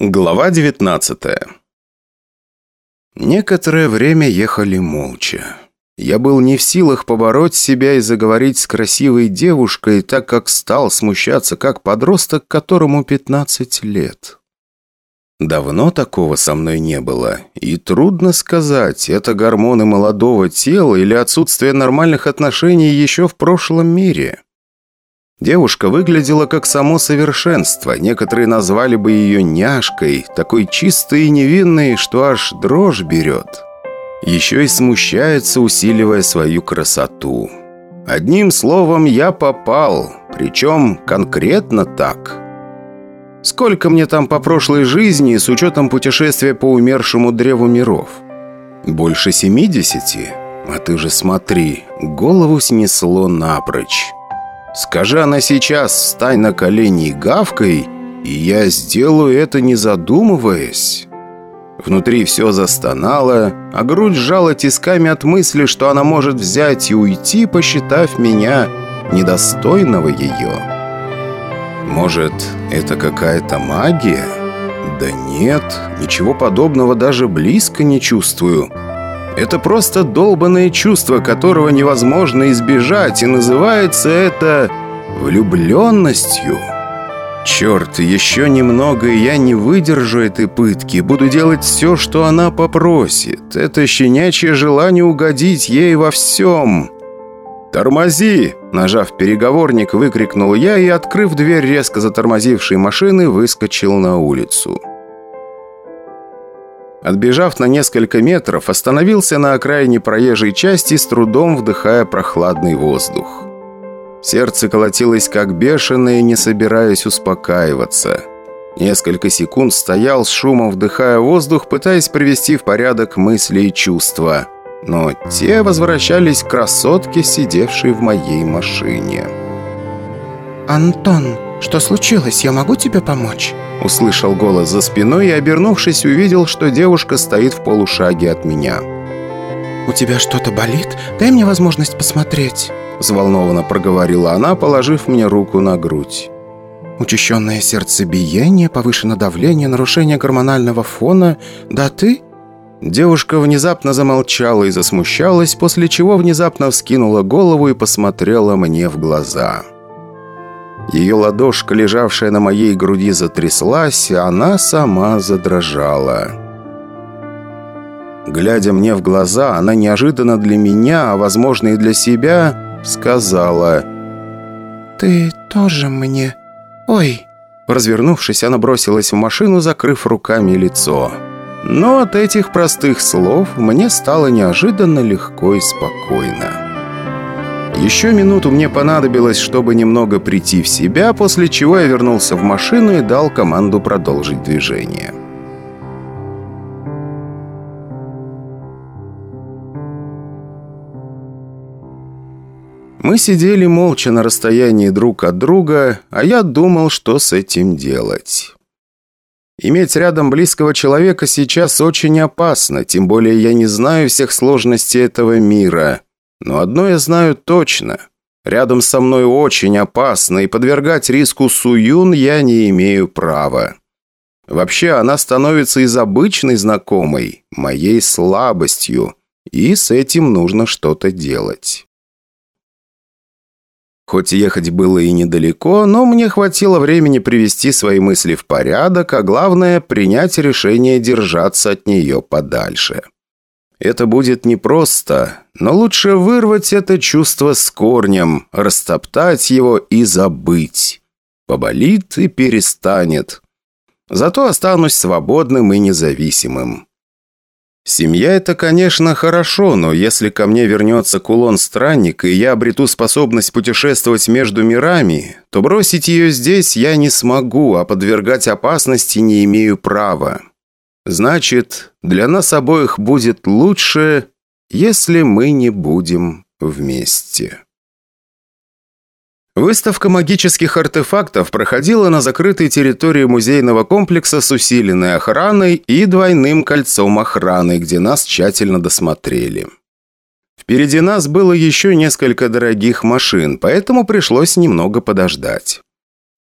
Глава 19 Некоторое время ехали молча. Я был не в силах побороть себя и заговорить с красивой девушкой, так как стал смущаться как подросток, которому 15 лет. Давно такого со мной не было, и трудно сказать, это гормоны молодого тела или отсутствие нормальных отношений еще в прошлом мире. Девушка выглядела как само совершенство. Некоторые назвали бы ее няшкой, такой чистой и невинной, что аж дрожь берет. Еще и смущается, усиливая свою красоту. Одним словом, я попал, причем конкретно так. Сколько мне там по прошлой жизни с учетом путешествия по умершему древу миров? Больше семидесяти? А ты же смотри, голову снесло напрочь. Скажи она сейчас «встань на колени гавкой», и я сделаю это не задумываясь. Внутри все застонало, а грудь сжала тисками от мысли, что она может взять и уйти, посчитав меня недостойного ее. Может, это какая-то магия? Да нет, ничего подобного даже близко не чувствую. Это просто долбанное чувство, которого невозможно избежать, и называется это влюбленностью. Черт, еще немного, и я не выдержу этой пытки. Буду делать все, что она попросит. Это щенячье желание угодить ей во всем. «Тормози!» – нажав переговорник, выкрикнул я и, открыв дверь резко затормозившей машины, выскочил на улицу. Отбежав на несколько метров, остановился на окраине проезжей части, с трудом вдыхая прохладный воздух. Сердце колотилось как бешеное, не собираясь успокаиваться. Несколько секунд стоял с шумом, вдыхая воздух, пытаясь привести в порядок мысли и чувства. Но те возвращались к красотке, сидевшей в моей машине. «Антон, что случилось? Я могу тебе помочь?» Услышал голос за спиной и, обернувшись, увидел, что девушка стоит в полушаге от меня. «У тебя что-то болит? Дай мне возможность посмотреть», взволнованно проговорила она, положив мне руку на грудь. «Учащенное сердцебиение, повышенное давление, нарушение гормонального фона. Да ты?» Девушка внезапно замолчала и засмущалась, после чего внезапно вскинула голову и посмотрела мне в глаза. Ее ладошка, лежавшая на моей груди, затряслась, а она сама задрожала. Глядя мне в глаза, она неожиданно для меня, а возможно и для себя, сказала «Ты тоже мне... Ой!» Развернувшись, она бросилась в машину, закрыв руками лицо. Но от этих простых слов мне стало неожиданно легко и спокойно. Еще минуту мне понадобилось, чтобы немного прийти в себя, после чего я вернулся в машину и дал команду продолжить движение. Мы сидели молча на расстоянии друг от друга, а я думал, что с этим делать. Иметь рядом близкого человека сейчас очень опасно, тем более я не знаю всех сложностей этого мира. Но одно я знаю точно. Рядом со мной очень опасно, и подвергать риску Суюн я не имею права. Вообще, она становится из обычной знакомой, моей слабостью, и с этим нужно что-то делать. Хоть ехать было и недалеко, но мне хватило времени привести свои мысли в порядок, а главное – принять решение держаться от нее подальше. Это будет непросто, но лучше вырвать это чувство с корнем, растоптать его и забыть. Поболит и перестанет. Зато останусь свободным и независимым. Семья – это, конечно, хорошо, но если ко мне вернется кулон-странник, и я обрету способность путешествовать между мирами, то бросить ее здесь я не смогу, а подвергать опасности не имею права. Значит, для нас обоих будет лучше, если мы не будем вместе. Выставка магических артефактов проходила на закрытой территории музейного комплекса с усиленной охраной и двойным кольцом охраны, где нас тщательно досмотрели. Впереди нас было еще несколько дорогих машин, поэтому пришлось немного подождать.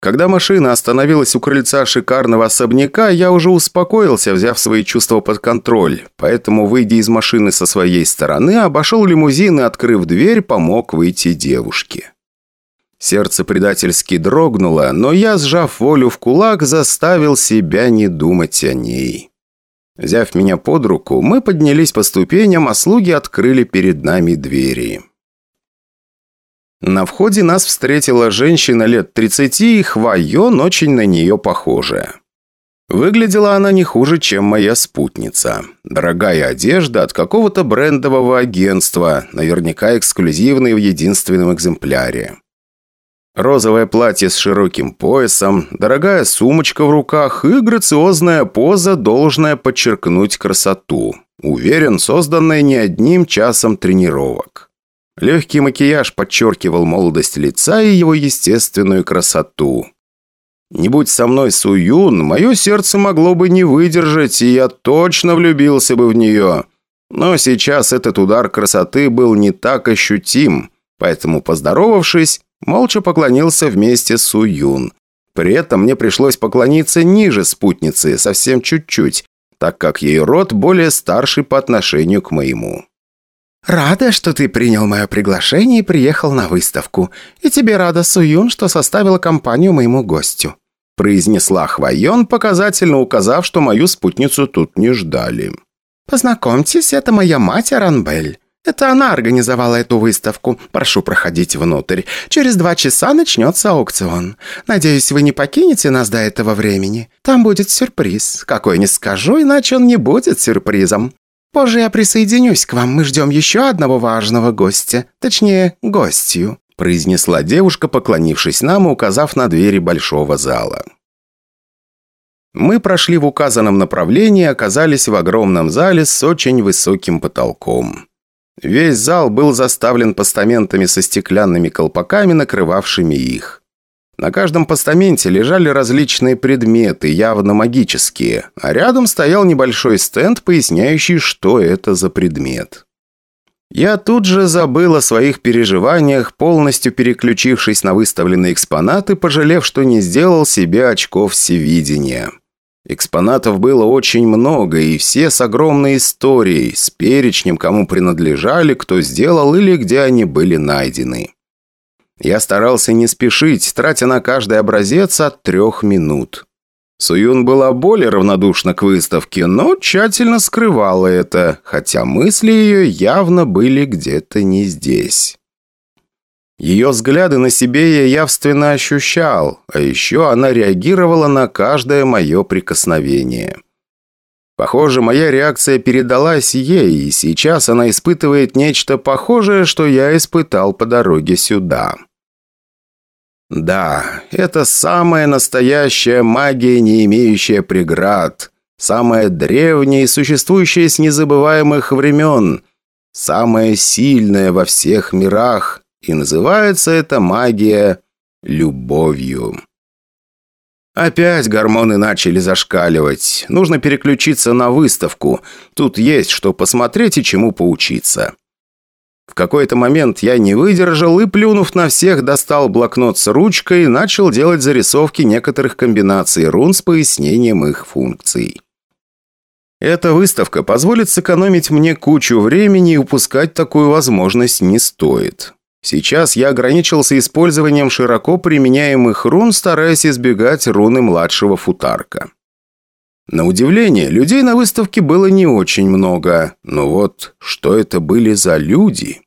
Когда машина остановилась у крыльца шикарного особняка, я уже успокоился, взяв свои чувства под контроль. Поэтому, выйдя из машины со своей стороны, обошел лимузин и, открыв дверь, помог выйти девушке. Сердце предательски дрогнуло, но я, сжав волю в кулак, заставил себя не думать о ней. Взяв меня под руку, мы поднялись по ступеням, а слуги открыли перед нами двери. На входе нас встретила женщина лет 30 и Хвайон, очень на нее похожая. Выглядела она не хуже, чем моя спутница. Дорогая одежда от какого-то брендового агентства, наверняка эксклюзивной в единственном экземпляре. Розовое платье с широким поясом, дорогая сумочка в руках и грациозная поза, должная подчеркнуть красоту. Уверен, созданная не одним часом тренировок. Легкий макияж подчеркивал молодость лица и его естественную красоту. Не будь со мной Суюн, мое сердце могло бы не выдержать, и я точно влюбился бы в нее. Но сейчас этот удар красоты был не так ощутим, поэтому, поздоровавшись, молча поклонился вместе с Суюн. При этом мне пришлось поклониться ниже спутницы, совсем чуть-чуть, так как ее род более старший по отношению к моему. «Рада, что ты принял мое приглашение и приехал на выставку. И тебе рада, Суюн, что составила компанию моему гостю», произнесла Хвайон, показательно указав, что мою спутницу тут не ждали. «Познакомьтесь, это моя мать Аранбель. Это она организовала эту выставку. Прошу проходить внутрь. Через два часа начнется аукцион. Надеюсь, вы не покинете нас до этого времени. Там будет сюрприз. Какой не скажу, иначе он не будет сюрпризом. Позже я присоединюсь к вам. Мы ждем еще одного важного гостя. Точнее, гостью», произнесла девушка, поклонившись нам и указав на двери большого зала. Мы прошли в указанном направлении и оказались в огромном зале с очень высоким потолком. Весь зал был заставлен постаментами со стеклянными колпаками, накрывавшими их. На каждом постаменте лежали различные предметы, явно магические, а рядом стоял небольшой стенд, поясняющий, что это за предмет. Я тут же забыл о своих переживаниях, полностью переключившись на выставленные экспонаты, пожалев, что не сделал себе очков всевидения. Экспонатов было очень много, и все с огромной историей, с перечнем, кому принадлежали, кто сделал или где они были найдены. Я старался не спешить, тратя на каждый образец от трех минут. Суюн была более равнодушна к выставке, но тщательно скрывала это, хотя мысли ее явно были где-то не здесь. Ее взгляды на себе я явственно ощущал, а еще она реагировала на каждое мое прикосновение. Похоже, моя реакция передалась ей, и сейчас она испытывает нечто похожее, что я испытал по дороге сюда. Да, это самая настоящая магия, не имеющая преград. Самая древняя и существующая с незабываемых времен. Самая сильная во всех мирах. И называется эта магия любовью. Опять гормоны начали зашкаливать. Нужно переключиться на выставку. Тут есть что посмотреть и чему поучиться. В какой-то момент я не выдержал и, плюнув на всех, достал блокнот с ручкой и начал делать зарисовки некоторых комбинаций рун с пояснением их функций. Эта выставка позволит сэкономить мне кучу времени и упускать такую возможность не стоит. Сейчас я ограничился использованием широко применяемых рун, стараясь избегать руны младшего футарка. На удивление, людей на выставке было не очень много. Но вот что это были за люди?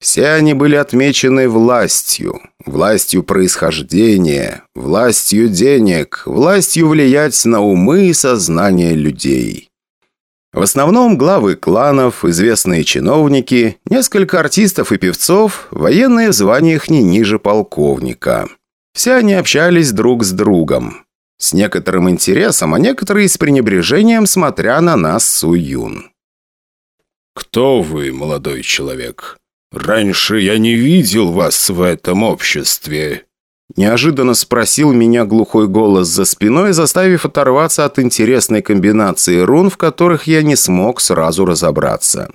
Все они были отмечены властью. Властью происхождения, властью денег, властью влиять на умы и сознание людей. В основном главы кланов, известные чиновники, несколько артистов и певцов, военные в званиях не ниже полковника. Все они общались друг с другом. С некоторым интересом, а некоторые с пренебрежением, смотря на нас Суюн. «Кто вы, молодой человек? Раньше я не видел вас в этом обществе», Неожиданно спросил меня глухой голос за спиной, заставив оторваться от интересной комбинации рун, в которых я не смог сразу разобраться.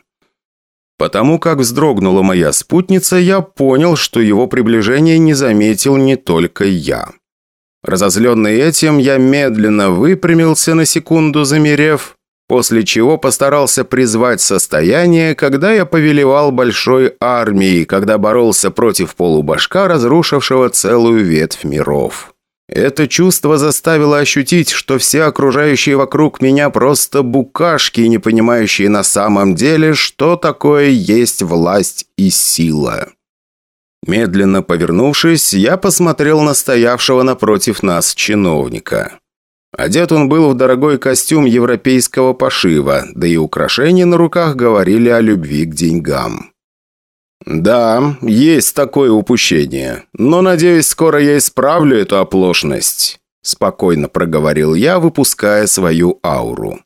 Потому как вздрогнула моя спутница, я понял, что его приближение не заметил не только я. Разозленный этим, я медленно выпрямился на секунду, замерев, после чего постарался призвать состояние, когда я повелевал большой армией, когда боролся против полубашка, разрушившего целую ветвь миров. Это чувство заставило ощутить, что все окружающие вокруг меня просто букашки, не понимающие на самом деле, что такое есть власть и сила. Медленно повернувшись, я посмотрел на стоявшего напротив нас чиновника. Одет он был в дорогой костюм европейского пошива, да и украшения на руках говорили о любви к деньгам. «Да, есть такое упущение. Но, надеюсь, скоро я исправлю эту оплошность», – спокойно проговорил я, выпуская свою ауру.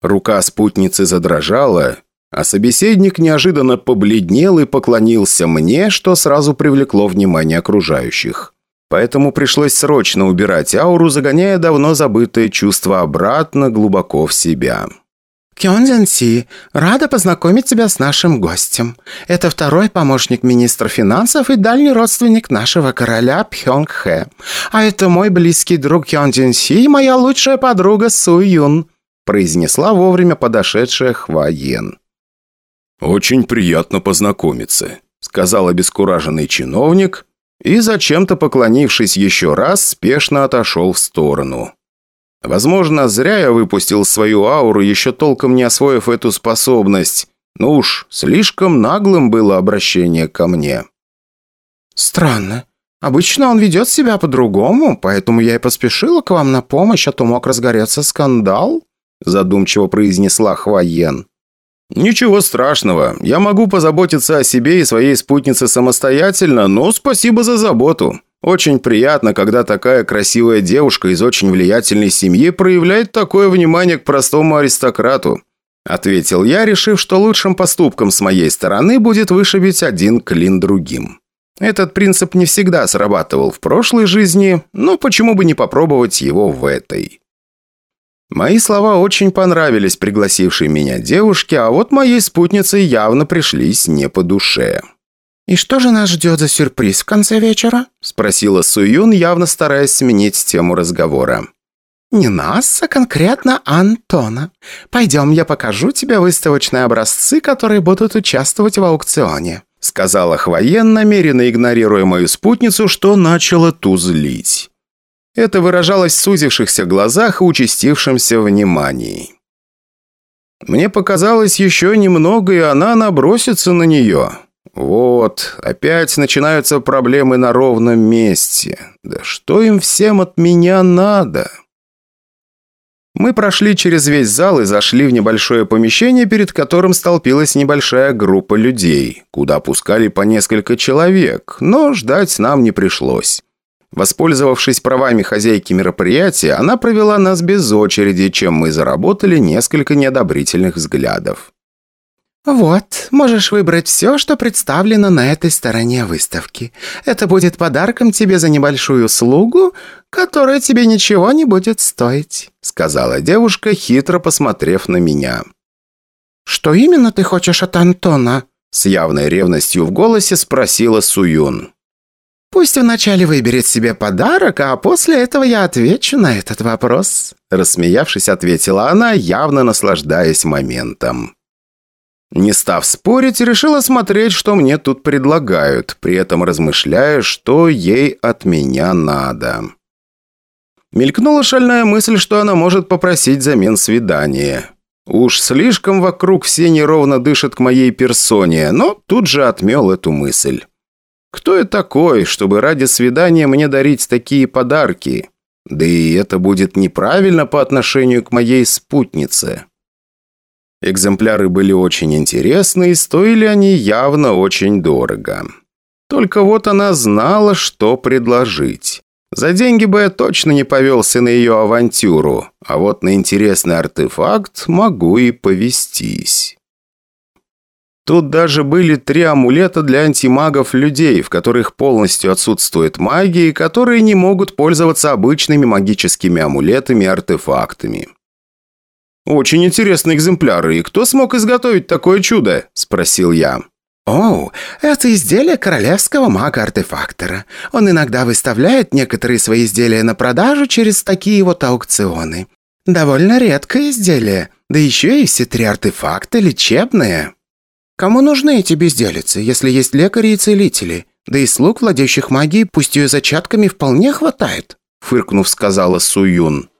Рука спутницы задрожала, а собеседник неожиданно побледнел и поклонился мне, что сразу привлекло внимание окружающих. Поэтому пришлось срочно убирать ауру, загоняя давно забытое чувство обратно глубоко в себя. Кёнзен Си, рада познакомить тебя с нашим гостем. Это второй помощник министра финансов и дальний родственник нашего короля Пхёнг Хэ. А это мой близкий друг Кёнзен Си и моя лучшая подруга Су Юн», произнесла вовремя подошедшая Хва Йен. «Очень приятно познакомиться», сказал обескураженный чиновник и, зачем-то поклонившись еще раз, спешно отошел в сторону. Возможно, зря я выпустил свою ауру, еще толком не освоив эту способность. Ну уж, слишком наглым было обращение ко мне. «Странно. Обычно он ведет себя по-другому, поэтому я и поспешила к вам на помощь, а то мог разгореться скандал», задумчиво произнесла Хваен. «Ничего страшного. Я могу позаботиться о себе и своей спутнице самостоятельно, но спасибо за заботу. Очень приятно, когда такая красивая девушка из очень влиятельной семьи проявляет такое внимание к простому аристократу», ответил я, решив, что лучшим поступком с моей стороны будет вышибить один клин другим. Этот принцип не всегда срабатывал в прошлой жизни, но почему бы не попробовать его в этой? Мои слова очень понравились пригласившей меня девушке, а вот моей спутнице явно пришлись не по душе. «И что же нас ждет за сюрприз в конце вечера?» – спросила Суюн, явно стараясь сменить тему разговора. «Не нас, а конкретно Антона. Пойдем, я покажу тебе выставочные образцы, которые будут участвовать в аукционе», – сказала Хвоен, намеренно игнорируя мою спутницу, что начала ту злить. Это выражалось в сузившихся глазах и участившемся внимании. Мне показалось еще немного, и она набросится на нее. Вот, опять начинаются проблемы на ровном месте. Да что им всем от меня надо? Мы прошли через весь зал и зашли в небольшое помещение, перед которым столпилась небольшая группа людей, куда пускали по несколько человек, но ждать нам не пришлось. Воспользовавшись правами хозяйки мероприятия, она провела нас без очереди, чем мы заработали несколько неодобрительных взглядов. «Вот, можешь выбрать все, что представлено на этой стороне выставки. Это будет подарком тебе за небольшую услугу, которая тебе ничего не будет стоить», сказала девушка, хитро посмотрев на меня. «Что именно ты хочешь от Антона?» С явной ревностью в голосе спросила Суюн. «Пусть вначале выберет себе подарок, а после этого я отвечу на этот вопрос», рассмеявшись, ответила она, явно наслаждаясь моментом. Не став спорить, решила смотреть, что мне тут предлагают, при этом размышляя, что ей от меня надо. Мелькнула шальная мысль, что она может попросить замен свидания. Уж слишком вокруг все неровно дышат к моей персоне, но тут же отмел эту мысль. Кто я такой, чтобы ради свидания мне дарить такие подарки? Да и это будет неправильно по отношению к моей спутнице. Экземпляры были очень интересны и стоили они явно очень дорого. Только вот она знала, что предложить. За деньги бы я точно не повелся на ее авантюру, а вот на интересный артефакт могу и повестись. Тут даже были три амулета для антимагов людей, в которых полностью отсутствует магия и которые не могут пользоваться обычными магическими амулетами и артефактами. «Очень интересные экземпляры. И кто смог изготовить такое чудо?» – спросил я. «О, это изделие королевского мага-артефактора. Он иногда выставляет некоторые свои изделия на продажу через такие вот аукционы. Довольно редкое изделие, да еще и все три артефакта лечебные. Кому нужны эти безделицы, если есть лекари и целители? Да и слуг, владеющих магией, пусть ее зачатками, вполне хватает», фыркнув, сказала Суюн.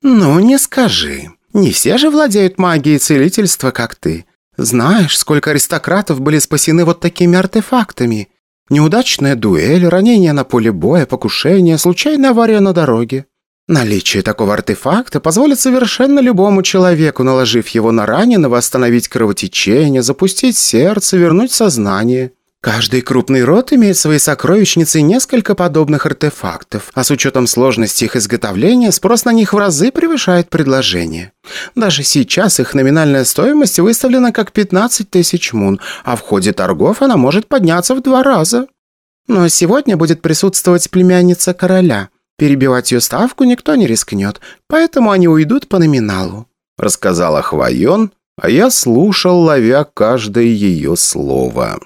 «Ну, не скажи. Не все же владеют магией целительства, как ты. Знаешь, сколько аристократов были спасены вот такими артефактами? Неудачная дуэль, ранение на поле боя, покушение, случайная авария на дороге. Наличие такого артефакта позволит совершенно любому человеку, наложив его на раненого, остановить кровотечение, запустить сердце, вернуть сознание. Каждый крупный род имеет в своей сокровищнице несколько подобных артефактов, а с учетом сложности их изготовления спрос на них в разы превышает предложение. Даже сейчас их номинальная стоимость выставлена как 15 тысяч мун, а в ходе торгов она может подняться в два раза. Но сегодня будет присутствовать племянница короля. Перебивать ее ставку никто не рискнет, поэтому они уйдут по номиналу», — рассказала Хвоен, а я слушал, ловя каждое ее слово.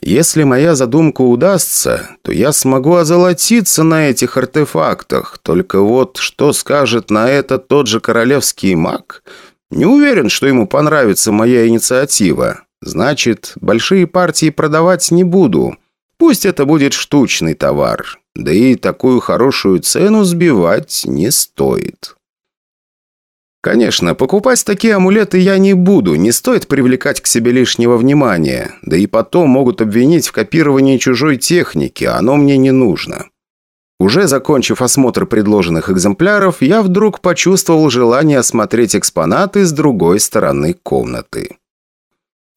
Если моя задумка удастся, то я смогу озолотиться на этих артефактах. Только вот что скажет на это тот же королевский маг? Не уверен, что ему понравится моя инициатива. Значит, большие партии продавать не буду. Пусть это будет штучный товар. Да и такую хорошую цену сбивать не стоит. Конечно, покупать такие амулеты я не буду, не стоит привлекать к себе лишнего внимания. Да и потом могут обвинить в копировании чужой техники, оно мне не нужно. Уже закончив осмотр предложенных экземпляров, я вдруг почувствовал желание осмотреть экспонаты с другой стороны комнаты.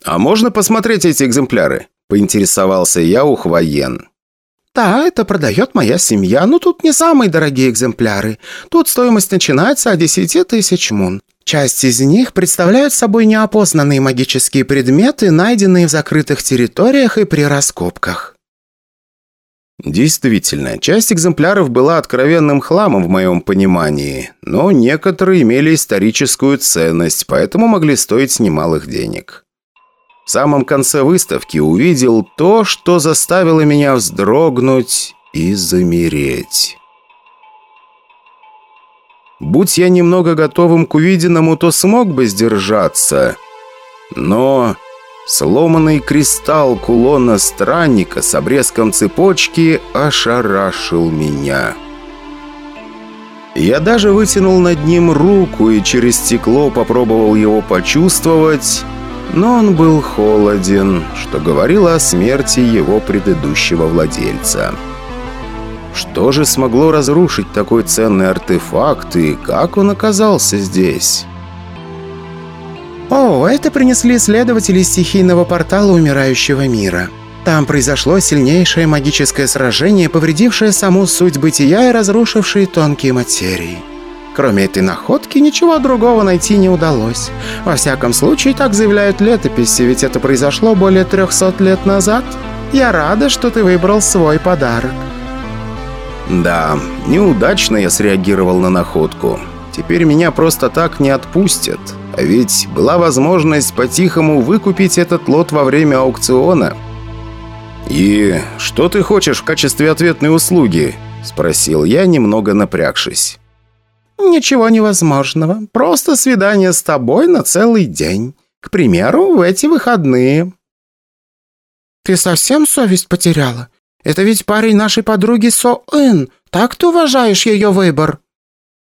«А можно посмотреть эти экземпляры?» – поинтересовался я у Хвоен. «Да, это продает моя семья, но тут не самые дорогие экземпляры. Тут стоимость начинается от 10 тысяч мун. Часть из них представляют собой неопознанные магические предметы, найденные в закрытых территориях и при раскопках». Действительно, часть экземпляров была откровенным хламом в моем понимании, но некоторые имели историческую ценность, поэтому могли стоить немалых денег. В самом конце выставки увидел то, что заставило меня вздрогнуть и замереть. Будь я немного готовым к увиденному, то смог бы сдержаться. Но сломанный кристалл кулона странника с обрезком цепочки ошарашил меня. Я даже вытянул над ним руку и через стекло попробовал его почувствовать но он был холоден, что говорило о смерти его предыдущего владельца. Что же смогло разрушить такой ценный артефакт и как он оказался здесь? «О, это принесли исследователи стихийного портала умирающего мира. Там произошло сильнейшее магическое сражение, повредившее саму суть бытия и разрушившее тонкие материи». Кроме этой находки, ничего другого найти не удалось. Во всяком случае, так заявляют летописи, ведь это произошло более 300 лет назад. Я рада, что ты выбрал свой подарок. Да, неудачно я среагировал на находку. Теперь меня просто так не отпустят. А ведь была возможность по-тихому выкупить этот лот во время аукциона. «И что ты хочешь в качестве ответной услуги?» – спросил я, немного напрягшись. «Ничего невозможного. Просто свидание с тобой на целый день. К примеру, в эти выходные». «Ты совсем совесть потеряла? Это ведь парень нашей подруги Со-Ын. Так ты уважаешь ее выбор?»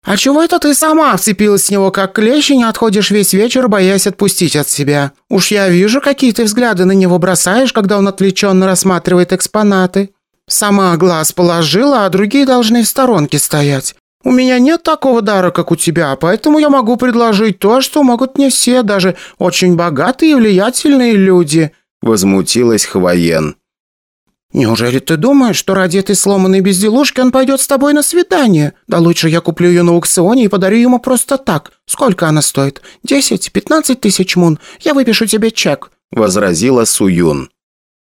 «А чего это ты сама вцепилась с него, как клещ, и не отходишь весь вечер, боясь отпустить от себя? Уж я вижу, какие ты взгляды на него бросаешь, когда он отвлеченно рассматривает экспонаты. Сама глаз положила, а другие должны в сторонке стоять. У меня нет такого дара, как у тебя, поэтому я могу предложить то, что могут не все, даже очень богатые и влиятельные люди», — возмутилась Хвоен. «Неужели ты думаешь, что ради этой сломанной безделушки он пойдет с тобой на свидание? Да лучше я куплю ее на аукционе и подарю ему просто так. Сколько она стоит? Десять, пятнадцать тысяч мун. Я выпишу тебе чек», — возразила Суюн.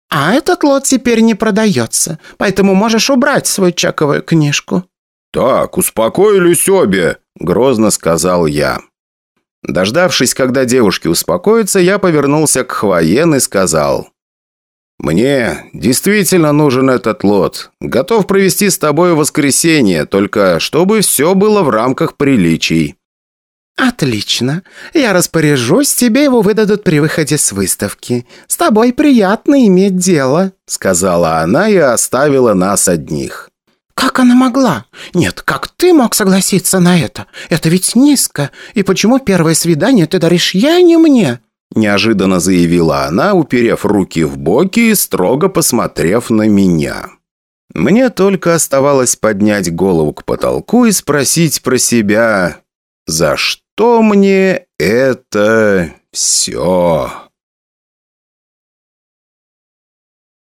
«А этот лот теперь не продается, поэтому можешь убрать свою чековую книжку». «Так, успокоились обе», — грозно сказал я. Дождавшись, когда девушки успокоятся, я повернулся к Хвоен и сказал. «Мне действительно нужен этот лот. Готов провести с тобой воскресенье, только чтобы все было в рамках приличий». «Отлично. Я распоряжусь, тебе его выдадут при выходе с выставки. С тобой приятно иметь дело», — сказала она и оставила нас одних. «Как она могла? Нет, как ты мог согласиться на это? Это ведь низко. И почему первое свидание ты даришь я, а не мне?» Неожиданно заявила она, уперев руки в боки и строго посмотрев на меня. Мне только оставалось поднять голову к потолку и спросить про себя, за что мне это все?